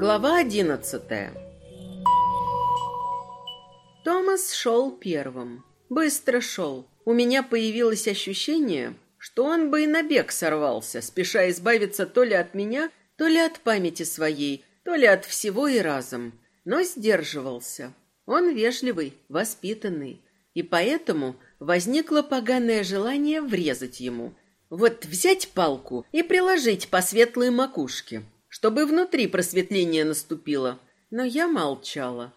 Глава одиннадцатая Томас шел первым. Быстро шел. У меня появилось ощущение, что он бы и на бег сорвался, спеша избавиться то ли от меня, то ли от памяти своей, то ли от всего и разом. Но сдерживался. Он вежливый, воспитанный. И поэтому возникло поганое желание врезать ему. Вот взять палку и приложить по светлой макушке, чтобы внутри просветление наступило. Но я молчала.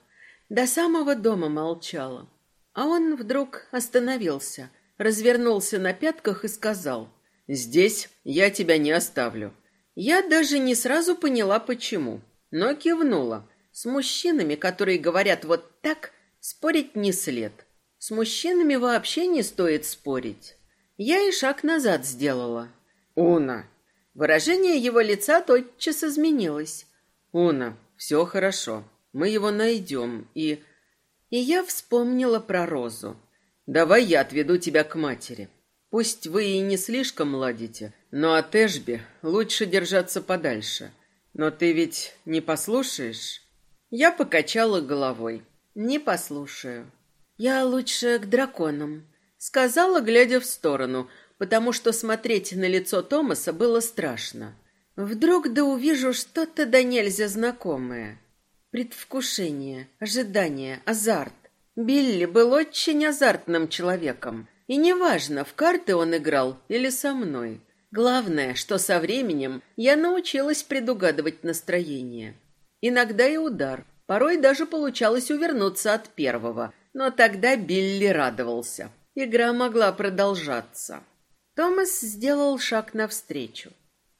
До самого дома молчала. А он вдруг остановился, развернулся на пятках и сказал, «Здесь я тебя не оставлю». Я даже не сразу поняла, почему, но кивнула. С мужчинами, которые говорят вот так, спорить не след. С мужчинами вообще не стоит спорить. Я и шаг назад сделала. «Уна!» Выражение его лица тотчас изменилось. «Уна, все хорошо. Мы его найдем, и...» И я вспомнила про Розу. «Давай я отведу тебя к матери. Пусть вы и не слишком ладите, но от Эшби лучше держаться подальше. Но ты ведь не послушаешь?» Я покачала головой. «Не послушаю. Я лучше к драконам», — сказала, глядя в сторону, потому что смотреть на лицо Томаса было страшно. Вдруг да увижу что-то да нельзя знакомое. Предвкушение, ожидание, азарт. Билли был очень азартным человеком. И неважно, в карты он играл или со мной. Главное, что со временем я научилась предугадывать настроение. Иногда и удар. Порой даже получалось увернуться от первого. Но тогда Билли радовался. Игра могла продолжаться. Томас сделал шаг навстречу.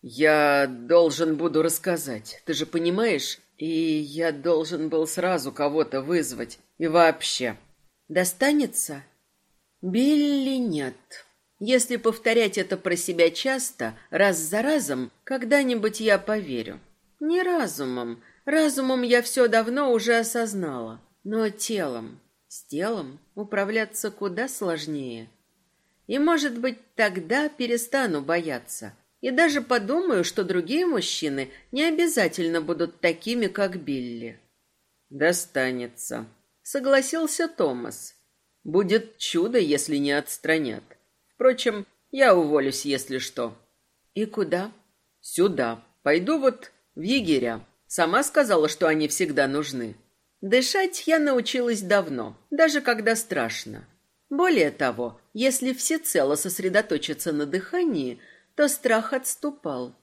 «Я должен буду рассказать, ты же понимаешь? И я должен был сразу кого-то вызвать. И вообще. Достанется? Билли нет. Если повторять это про себя часто, раз за разом, когда-нибудь я поверю. Не разумом. Разумом я все давно уже осознала. Но телом. С телом управляться куда сложнее. И, может быть, тогда перестану бояться. И даже подумаю, что другие мужчины не обязательно будут такими, как Билли. Достанется, согласился Томас. Будет чудо, если не отстранят. Впрочем, я уволюсь, если что. И куда? Сюда. Пойду вот в егеря. Сама сказала, что они всегда нужны. Дышать я научилась давно, даже когда страшно. Более того, если всецело сосредоточиться на дыхании – то страх отступал.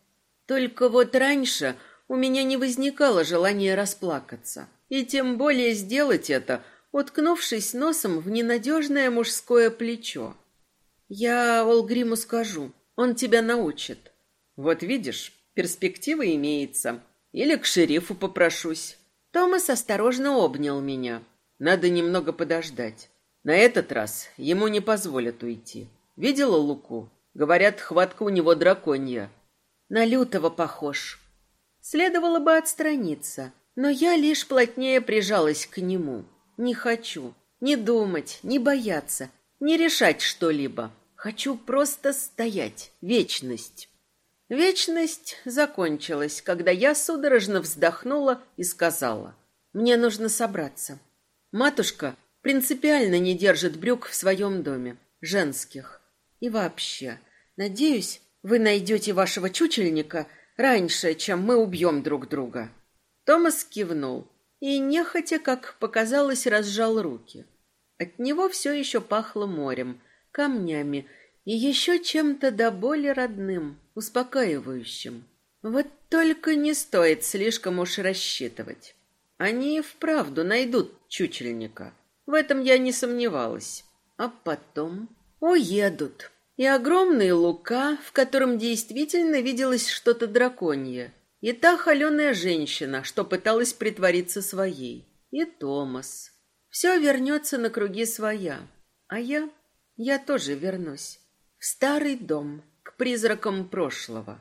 Только вот раньше у меня не возникало желания расплакаться, и тем более сделать это, уткнувшись носом в ненадежное мужское плечо. Я Олгриму скажу, он тебя научит. Вот видишь, перспектива имеется. Или к шерифу попрошусь. Томас осторожно обнял меня. Надо немного подождать. На этот раз ему не позволят уйти. Видела Луку? Говорят, хватка у него драконья. На лютого похож. Следовало бы отстраниться, но я лишь плотнее прижалась к нему. Не хочу ни думать, ни бояться, ни решать что-либо. Хочу просто стоять. Вечность. Вечность закончилась, когда я судорожно вздохнула и сказала. Мне нужно собраться. Матушка принципиально не держит брюк в своем доме. Женских. И вообще, надеюсь, вы найдете вашего чучельника раньше, чем мы убьем друг друга. Томас кивнул и, нехотя, как показалось, разжал руки. От него все еще пахло морем, камнями и еще чем-то до боли родным, успокаивающим. Вот только не стоит слишком уж рассчитывать. Они и вправду найдут чучельника. В этом я не сомневалась. А потом уедут и огромный лука, в котором действительно виделось что-то драконье, и та холеная женщина, что пыталась притвориться своей, и Томас. Все вернется на круги своя, а я, я тоже вернусь в старый дом, к призракам прошлого.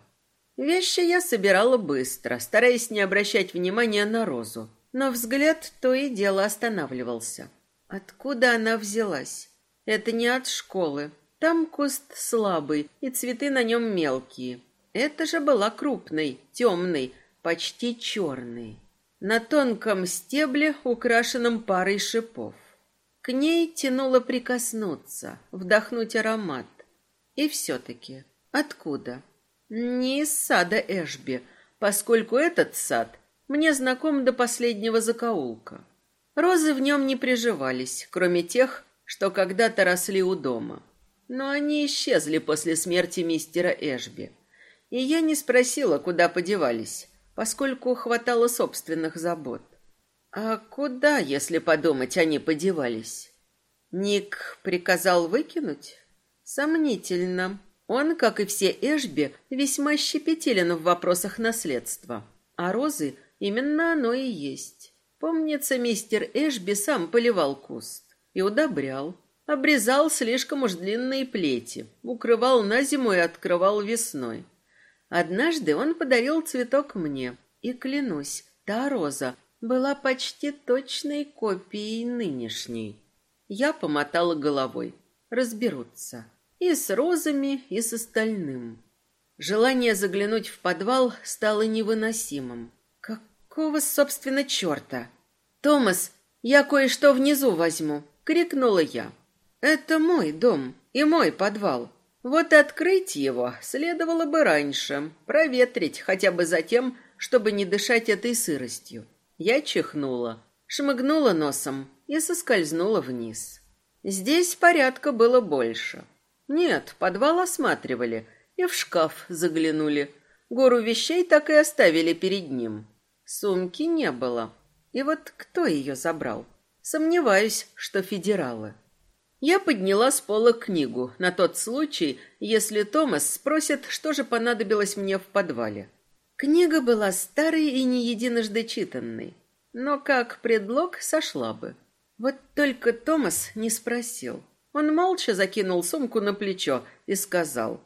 Вещи я собирала быстро, стараясь не обращать внимания на розу, но взгляд то и дело останавливался. Откуда она взялась? Это не от школы, там куст слабый, и цветы на нем мелкие. Это же была крупной, темной, почти черной. на тонком стебле, украшенном парой шипов. К ней тянуло прикоснуться, вдохнуть аромат. И все-таки откуда? Не из сада Эшби, поскольку этот сад мне знаком до последнего закоулка. Розы в нем не приживались, кроме тех, что когда-то росли у дома. Но они исчезли после смерти мистера Эшби. И я не спросила, куда подевались, поскольку хватало собственных забот. А куда, если подумать, они подевались? Ник приказал выкинуть? Сомнительно. Он, как и все Эшби, весьма щепетилен в вопросах наследства. А розы именно оно и есть. Помнится, мистер Эшби сам поливал куст и удобрял. Обрезал слишком уж длинные плети, укрывал на зиму и открывал весной. Однажды он подарил цветок мне, и, клянусь, та роза была почти точной копией нынешней. Я помотала головой. Разберутся. И с розами, и с остальным. Желание заглянуть в подвал стало невыносимым. Какого, собственно, черта? «Томас, я кое-что внизу возьму!» — крикнула я. «Это мой дом и мой подвал. Вот открыть его следовало бы раньше, проветрить хотя бы за тем, чтобы не дышать этой сыростью. Я чихнула, шмыгнула носом и соскользнула вниз. Здесь порядка было больше. Нет, подвал осматривали и в шкаф заглянули. Гору вещей так и оставили перед ним. Сумки не было. И вот кто ее забрал? Сомневаюсь, что федералы. Я подняла с пола книгу на тот случай, если Томас спросит, что же понадобилось мне в подвале. Книга была старой и не единожды читанной, но как предлог сошла бы. Вот только Томас не спросил. Он молча закинул сумку на плечо и сказал,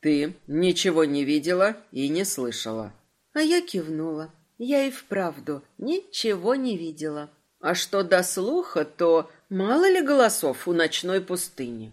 «Ты ничего не видела и не слышала». А я кивнула. Я и вправду ничего не видела. А что до слуха, то Мало ли голосов у ночной пустыни.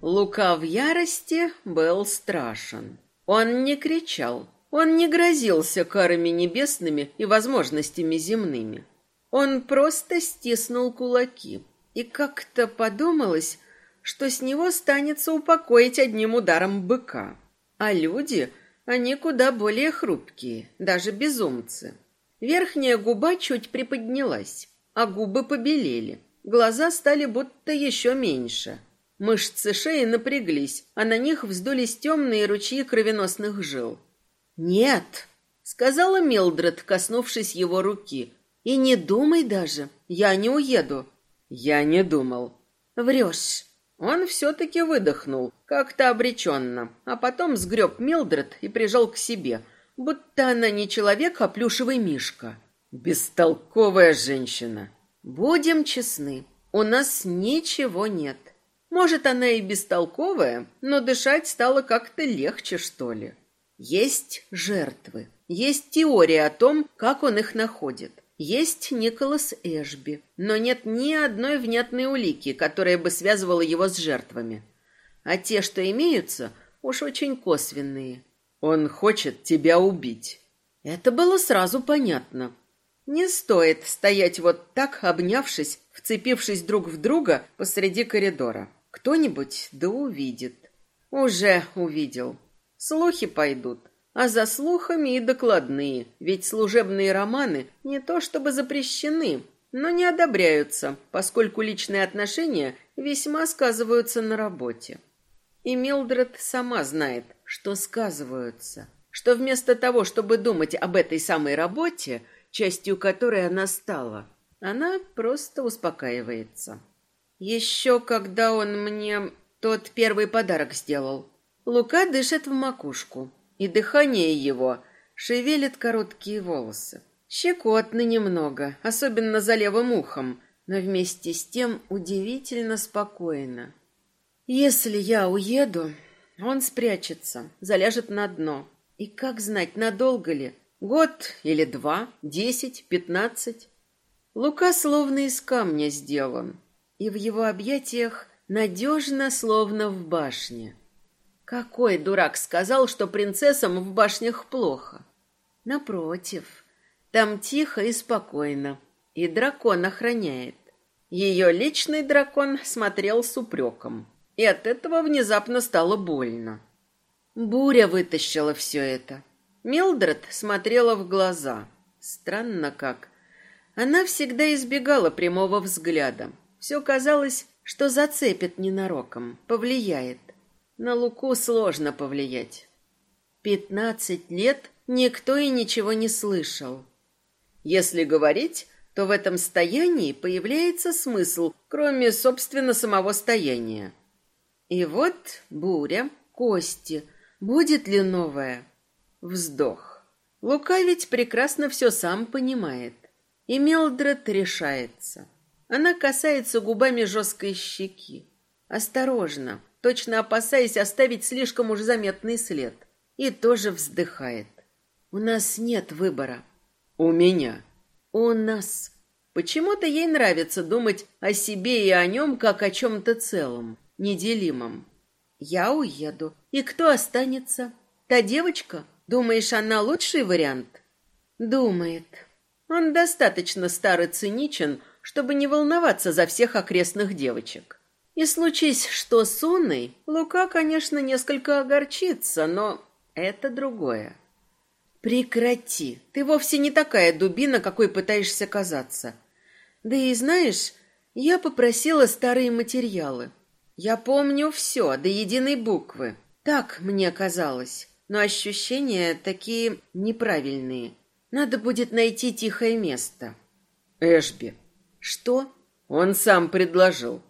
Лука в ярости был страшен. Он не кричал, он не грозился карами небесными и возможностями земными. Он просто стиснул кулаки, и как-то подумалось, что с него станется упокоить одним ударом быка. А люди они куда более хрупкие, даже безумцы. Верхняя губа чуть приподнялась, а губы побелели. Глаза стали будто еще меньше. Мышцы шеи напряглись, а на них вздулись темные ручьи кровеносных жил. «Нет», — сказала Милдред, коснувшись его руки. «И не думай даже, я не уеду». «Я не думал». «Врешь». Он все-таки выдохнул, как-то обреченно, а потом сгреб Милдред и прижал к себе, будто она не человек, а плюшевый мишка. Бестолковая женщина. Будем честны, у нас ничего нет. Может, она и бестолковая, но дышать стало как-то легче, что ли. Есть жертвы, есть теория о том, как он их находит. Есть Николас Эшби, но нет ни одной внятной улики, которая бы связывала его с жертвами. А те, что имеются, уж очень косвенные. Он хочет тебя убить. Это было сразу понятно. Не стоит стоять вот так, обнявшись, вцепившись друг в друга посреди коридора. Кто-нибудь да увидит. Уже увидел. Слухи пойдут. А за слухами и докладные, ведь служебные романы не то чтобы запрещены, но не одобряются, поскольку личные отношения весьма сказываются на работе. И Милдред сама знает, что сказываются, что вместо того, чтобы думать об этой самой работе, частью которой она стала, она просто успокаивается. Еще когда он мне тот первый подарок сделал, Лука дышит в макушку, и дыхание его шевелит короткие волосы. Щекотно немного, особенно за левым ухом, но вместе с тем удивительно спокойно. Если я уеду, он спрячется, заляжет на дно. И как знать, надолго ли? Год или два, десять, пятнадцать? Лука словно из камня сделан, и в его объятиях надежно, словно в башне. Какой дурак сказал, что принцессам в башнях плохо? Напротив, там тихо и спокойно, и дракон охраняет. Ее личный дракон смотрел с упреком, и от этого внезапно стало больно. Буря вытащила все это. Милдред смотрела в глаза. Странно как. Она всегда избегала прямого взгляда. Все казалось, что зацепит ненароком, повлияет. На Луку сложно повлиять. Пятнадцать лет никто и ничего не слышал. Если говорить, то в этом стоянии появляется смысл, кроме, собственно, самого стояния. И вот буря, кости. Будет ли новая? Вздох. Лука ведь прекрасно все сам понимает. И Мелдред решается. Она касается губами жесткой щеки. Осторожно, точно опасаясь оставить слишком уж заметный след. И тоже вздыхает. У нас нет выбора. У меня. У нас. Почему-то ей нравится думать о себе и о нем, как о чем-то целом, неделимом. Я уеду. И кто останется? Та девочка? Думаешь, она лучший вариант? Думает. Он достаточно старый циничен, чтобы не волноваться за всех окрестных девочек. И случись что с Унной, Лука, конечно, несколько огорчится, но это другое. Прекрати. Ты вовсе не такая дубина, какой пытаешься казаться. Да и знаешь, я попросила старые материалы. Я помню все, до единой буквы. Так мне казалось. Но ощущения такие неправильные. Надо будет найти тихое место. Эшби. Что? Он сам предложил.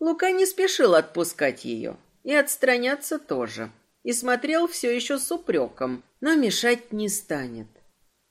Лука не спешил отпускать ее. И отстраняться тоже. И смотрел все еще с упреком, но мешать не станет.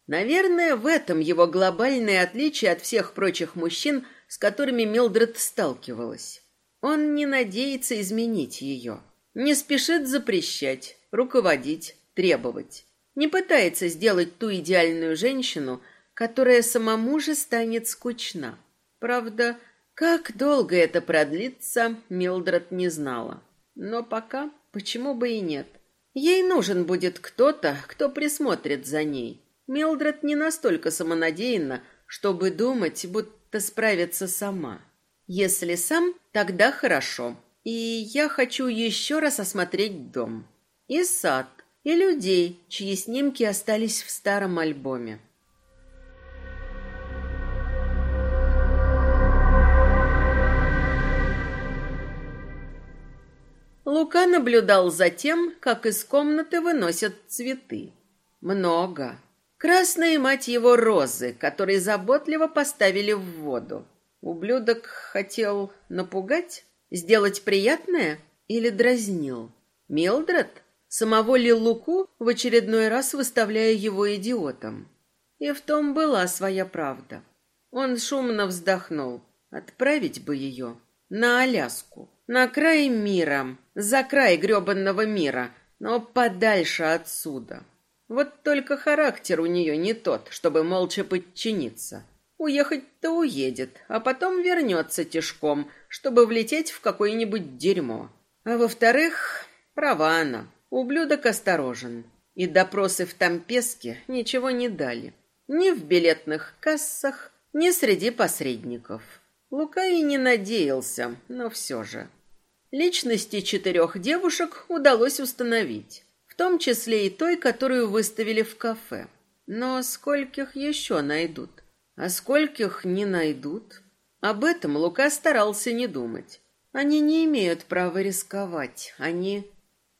Наверное, в этом его глобальное отличие от всех прочих мужчин, с которыми Милдред сталкивалась. Он не надеется изменить ее, не спешит запрещать, руководить, требовать. Не пытается сделать ту идеальную женщину, которая самому же станет скучна. Правда, как долго это продлится, Милдред не знала. Но пока почему бы и нет. Ей нужен будет кто-то, кто присмотрит за ней. Милдред не настолько самонадеянна, чтобы думать, будто справится сама. Если сам, тогда хорошо. И я хочу еще раз осмотреть дом. И сад, и людей, чьи снимки остались в старом альбоме. Лука наблюдал за тем, как из комнаты выносят цветы. Много. Красные, мать его, розы, которые заботливо поставили в воду. Ублюдок хотел напугать, сделать приятное или дразнил? Милдред? Самого ли Луку в очередной раз выставляя его идиотом? И в том была своя правда. Он шумно вздохнул. Отправить бы ее на Аляску. На край мира, за край гребанного мира, но подальше отсюда. Вот только характер у нее не тот, чтобы молча подчиниться. Уехать-то уедет, а потом вернется тишком, чтобы влететь в какое-нибудь дерьмо. А во-вторых, права она, ублюдок осторожен. И допросы в Тампеске ничего не дали. Ни в билетных кассах, ни среди посредников. Лука и не надеялся, но все же. Личности четырех девушек удалось установить, в том числе и той, которую выставили в кафе. Но скольких еще найдут? А скольких не найдут? Об этом Лука старался не думать. Они не имеют права рисковать. Они...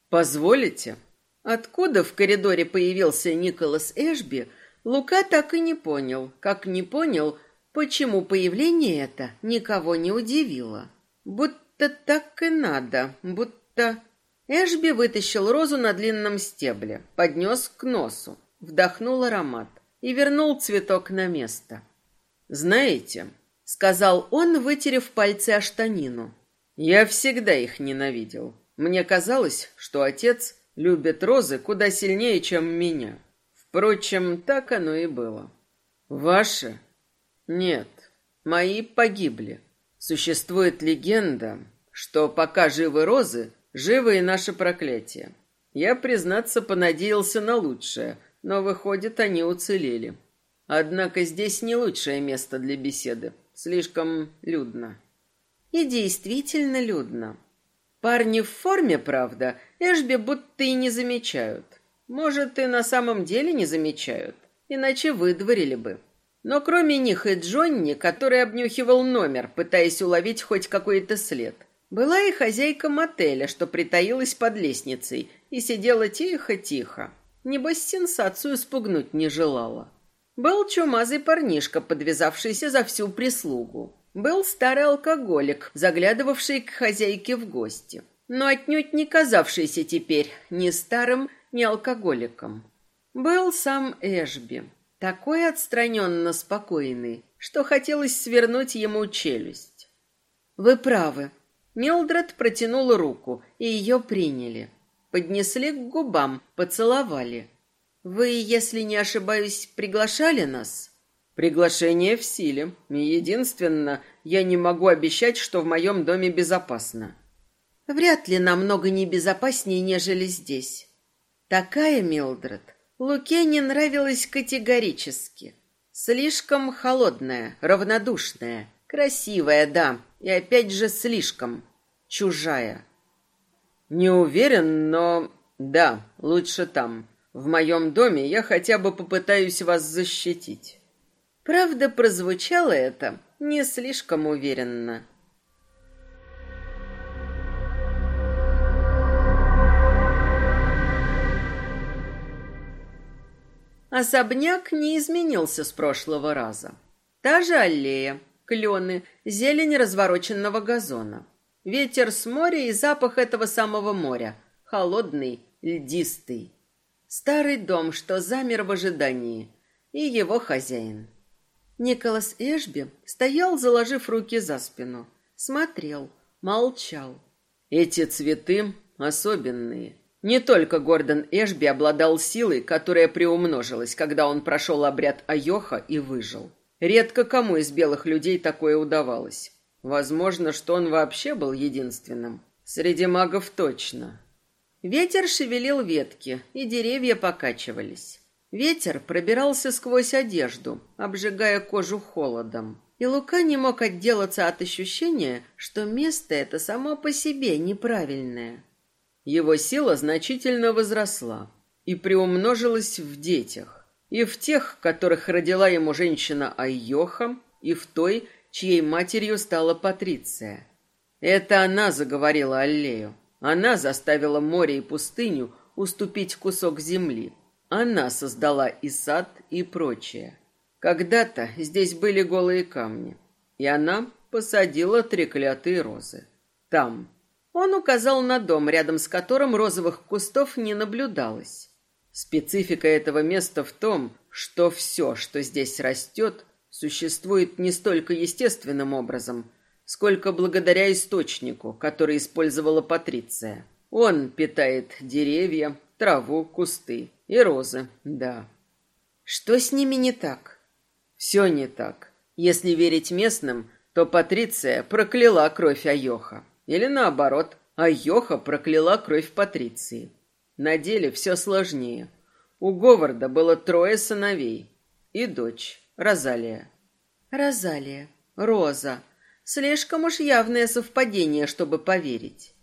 «Позволите?» Откуда в коридоре появился Николас Эшби, Лука так и не понял, как не понял, почему появление это никого не удивило. Будто будто так и надо, будто... Эшби вытащил розу на длинном стебле, поднес к носу, вдохнул аромат и вернул цветок на место. «Знаете», — сказал он, вытерев пальцы о штанину, — «я всегда их ненавидел. Мне казалось, что отец любит розы куда сильнее, чем меня. Впрочем, так оно и было. Ваши? Нет, мои погибли. Существует легенда, что пока живы розы, живы и наше проклятие. Я, признаться, понадеялся на лучшее, но, выходит, они уцелели. Однако здесь не лучшее место для беседы. Слишком людно. И действительно людно. Парни в форме, правда, Эшби будто и не замечают. Может, и на самом деле не замечают, иначе выдворили бы. Но кроме них и Джонни, который обнюхивал номер, пытаясь уловить хоть какой-то след, была и хозяйка мотеля, что притаилась под лестницей и сидела тихо-тихо. Небось, сенсацию спугнуть не желала. Был чумазый парнишка, подвязавшийся за всю прислугу. Был старый алкоголик, заглядывавший к хозяйке в гости, но отнюдь не казавшийся теперь ни старым, ни алкоголиком. Был сам Эшби, такой отстраненно спокойный, что хотелось свернуть ему челюсть. «Вы правы». Милдред протянула руку, и ее приняли. Поднесли к губам, поцеловали. «Вы, если не ошибаюсь, приглашали нас?» Приглашение в силе. И единственное, я не могу обещать, что в моем доме безопасно. Вряд ли намного небезопаснее, нежели здесь. Такая Милдред Луке не нравилась категорически. Слишком холодная, равнодушная, красивая, да, и опять же слишком чужая. Не уверен, но да, лучше там. В моем доме я хотя бы попытаюсь вас защитить. Правда, прозвучало это не слишком уверенно. Особняк не изменился с прошлого раза. Та же аллея, клены, зелень развороченного газона. Ветер с моря и запах этого самого моря. Холодный, льдистый. Старый дом, что замер в ожидании. И его хозяин. Николас Эшби стоял, заложив руки за спину. Смотрел, молчал. Эти цветы особенные. Не только Гордон Эшби обладал силой, которая приумножилась, когда он прошел обряд Айоха и выжил. Редко кому из белых людей такое удавалось. Возможно, что он вообще был единственным. Среди магов точно. Ветер шевелил ветки, и деревья покачивались. Ветер пробирался сквозь одежду, обжигая кожу холодом. И Лука не мог отделаться от ощущения, что место это само по себе неправильное. Его сила значительно возросла и приумножилась в детях. И в тех, которых родила ему женщина Айоха, и в той, чьей матерью стала Патриция. Это она заговорила Аллею. Она заставила море и пустыню уступить кусок земли. Она создала и сад, и прочее. Когда-то здесь были голые камни, и она посадила треклятые розы. Там. Он указал на дом, рядом с которым розовых кустов не наблюдалось. Специфика этого места в том, что все, что здесь растет, существует не столько естественным образом, сколько благодаря источнику, который использовала Патриция. Он питает деревья, траву, кусты. И розы, да. Что с ними не так? Все не так. Если верить местным, то Патриция прокляла кровь Айоха. Или наоборот, Айоха прокляла кровь Патриции. На деле все сложнее. У Говарда было трое сыновей и дочь, Розалия. Розалия, Роза. Слишком уж явное совпадение, чтобы поверить.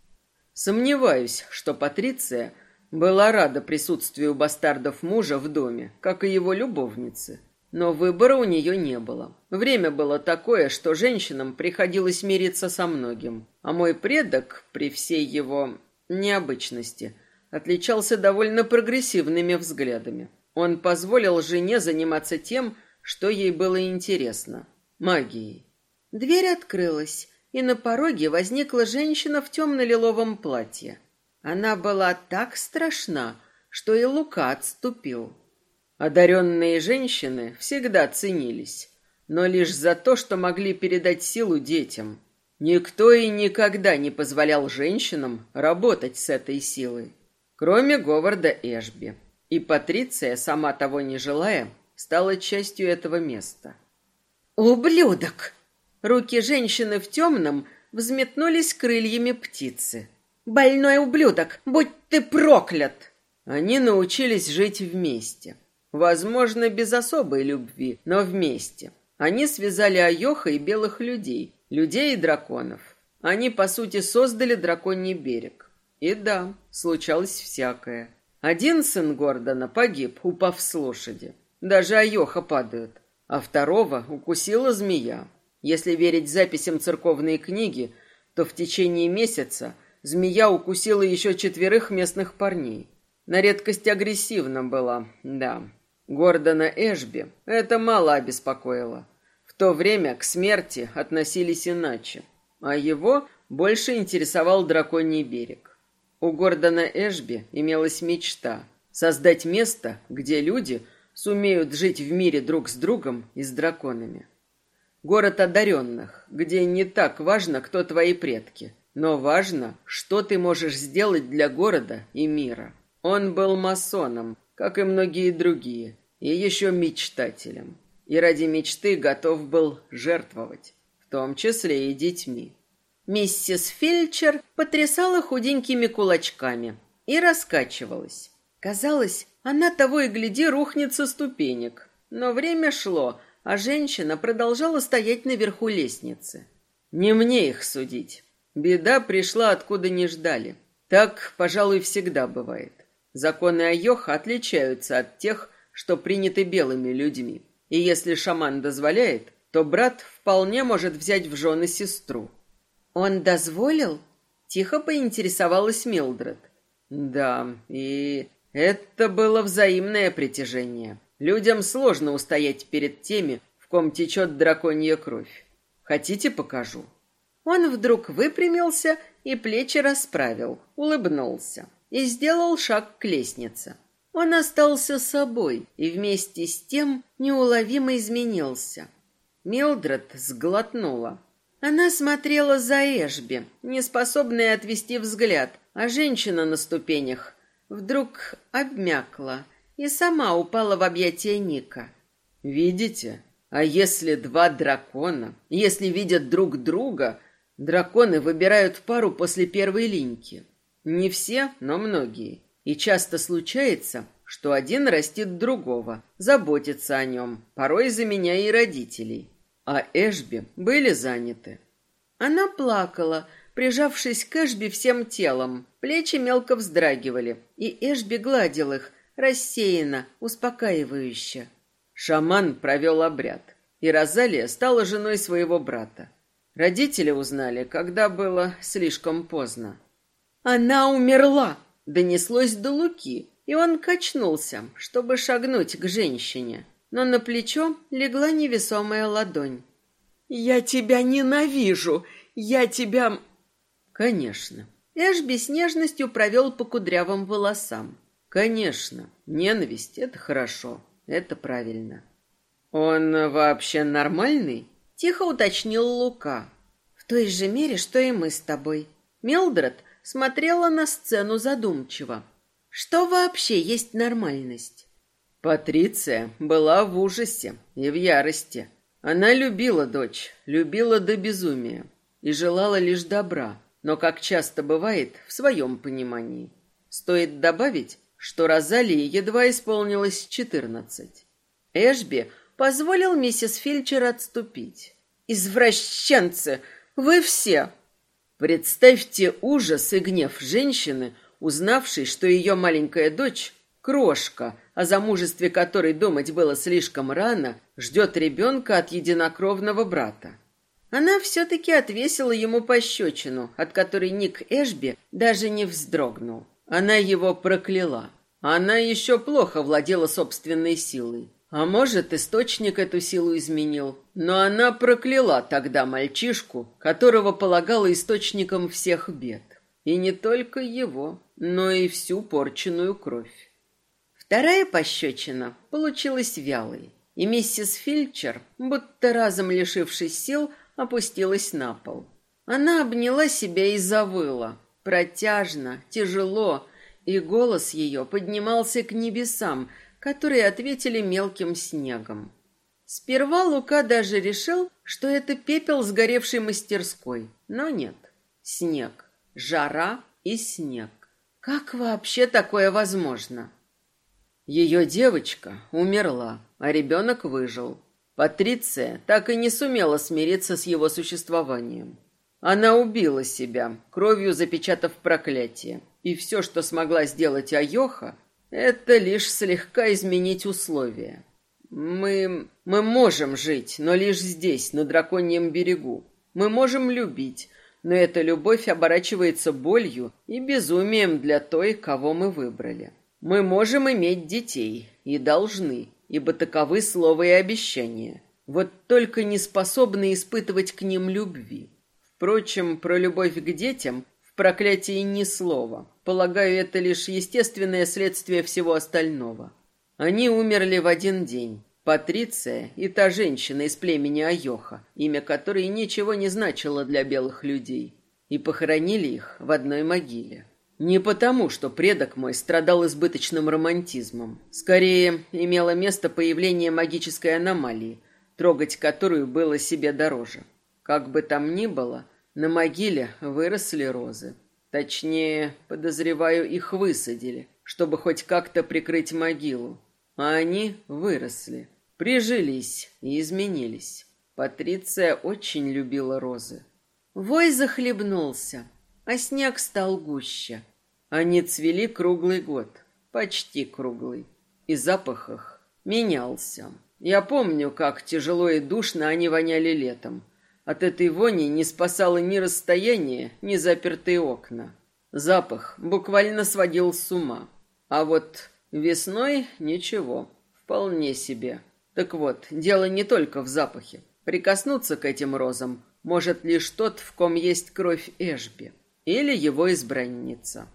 Сомневаюсь, что Патриция – была рада присутствию бастардов мужа в доме, как и его любовницы. Но выбора у нее не было. Время было такое, что женщинам приходилось мириться со многим. А мой предок, при всей его необычности, отличался довольно прогрессивными взглядами. Он позволил жене заниматься тем, что ей было интересно – магией. Дверь открылась, и на пороге возникла женщина в темно-лиловом платье – она была так страшна, что и Лука отступил. Одаренные женщины всегда ценились, но лишь за то, что могли передать силу детям. Никто и никогда не позволял женщинам работать с этой силой, кроме Говарда Эшби. И Патриция, сама того не желая, стала частью этого места. «Ублюдок!» Руки женщины в темном взметнулись крыльями птицы. «Больной ублюдок! Будь ты проклят!» Они научились жить вместе. Возможно, без особой любви, но вместе. Они связали Айоха и белых людей, людей и драконов. Они, по сути, создали драконий берег. И да, случалось всякое. Один сын Гордона погиб, упав с лошади. Даже Айоха падают. А второго укусила змея. Если верить записям церковной книги, то в течение месяца змея укусила еще четверых местных парней. На редкость агрессивна была, да. Гордона Эшби это мало обеспокоило. В то время к смерти относились иначе, а его больше интересовал драконий берег. У Гордона Эшби имелась мечта создать место, где люди сумеют жить в мире друг с другом и с драконами. Город одаренных, где не так важно, кто твои предки, но важно, что ты можешь сделать для города и мира. Он был масоном, как и многие другие, и еще мечтателем. И ради мечты готов был жертвовать, в том числе и детьми. Миссис Фельчер потрясала худенькими кулачками и раскачивалась. Казалось, она того и гляди рухнет со ступенек. Но время шло, а женщина продолжала стоять наверху лестницы. Не мне их судить. Беда пришла, откуда не ждали. Так, пожалуй, всегда бывает. Законы Айоха отличаются от тех, что приняты белыми людьми. И если шаман дозволяет, то брат вполне может взять в жены сестру. Он дозволил? Тихо поинтересовалась Милдред. Да, и это было взаимное притяжение. Людям сложно устоять перед теми, в ком течет драконья кровь. Хотите, покажу? Он вдруг выпрямился и плечи расправил, улыбнулся и сделал шаг к лестнице. Он остался собой и вместе с тем неуловимо изменился. Милдред сглотнула. Она смотрела за Эшби, неспособная отвести взгляд, а женщина на ступенях вдруг обмякла и сама упала в объятия Ника. «Видите? А если два дракона, если видят друг друга, драконы выбирают пару после первой линьки. Не все, но многие. И часто случается, что один растит другого, заботится о нем, порой заменяя и родителей. А Эшби были заняты. Она плакала, прижавшись к Эшби всем телом. Плечи мелко вздрагивали, и Эшби гладил их, рассеянно, успокаивающе. Шаман провел обряд, и Розалия стала женой своего брата. Родители узнали, когда было слишком поздно. «Она умерла!» — донеслось до Луки, и он качнулся, чтобы шагнуть к женщине. Но на плечо легла невесомая ладонь. «Я тебя ненавижу! Я тебя...» «Конечно». Эшби с нежностью провел по кудрявым волосам. «Конечно. Ненависть — это хорошо. Это правильно». «Он вообще нормальный?» — тихо уточнил Лука. «В той же мере, что и мы с тобой». Мелдред смотрела на сцену задумчиво. Что вообще есть нормальность? Патриция была в ужасе и в ярости. Она любила дочь, любила до безумия и желала лишь добра, но, как часто бывает, в своем понимании. Стоит добавить, что Розалии едва исполнилось четырнадцать. Эшби позволил миссис Фильчер отступить. «Извращенцы! Вы все!» Представьте ужас и гнев женщины, узнавшей, что ее маленькая дочь, крошка, о замужестве которой думать было слишком рано, ждет ребенка от единокровного брата. Она все-таки отвесила ему пощечину, от которой Ник Эшби даже не вздрогнул. Она его прокляла. Она еще плохо владела собственной силой. А может, источник эту силу изменил. Но она прокляла тогда мальчишку, которого полагала источником всех бед. И не только его, но и всю порченную кровь. Вторая пощечина получилась вялой, и миссис Фильчер, будто разом лишившись сил, опустилась на пол. Она обняла себя и завыла, протяжно, тяжело, и голос ее поднимался к небесам, которые ответили мелким снегом. Сперва Лука даже решил, что это пепел сгоревшей мастерской. Но нет. Снег. Жара и снег. Как вообще такое возможно? Ее девочка умерла, а ребенок выжил. Патриция так и не сумела смириться с его существованием. Она убила себя, кровью запечатав проклятие. И все, что смогла сделать Айоха, это лишь слегка изменить условия. Мы... мы можем жить, но лишь здесь, на драконьем берегу. Мы можем любить, но эта любовь оборачивается болью и безумием для той, кого мы выбрали. Мы можем иметь детей и должны, ибо таковы слова и обещания. Вот только не способны испытывать к ним любви. Впрочем, про любовь к детям проклятии ни слова. Полагаю, это лишь естественное следствие всего остального. Они умерли в один день. Патриция и та женщина из племени Айоха, имя которой ничего не значило для белых людей, и похоронили их в одной могиле. Не потому, что предок мой страдал избыточным романтизмом. Скорее, имело место появление магической аномалии, трогать которую было себе дороже. Как бы там ни было, на могиле выросли розы. Точнее, подозреваю, их высадили, чтобы хоть как-то прикрыть могилу. А они выросли, прижились и изменились. Патриция очень любила розы. Вой захлебнулся, а снег стал гуще. Они цвели круглый год, почти круглый, и запах их менялся. Я помню, как тяжело и душно они воняли летом. От этой вони не спасало ни расстояние, ни запертые окна. Запах буквально сводил с ума. А вот весной ничего, вполне себе. Так вот, дело не только в запахе. Прикоснуться к этим розам может лишь тот, в ком есть кровь Эшби, или его избранница.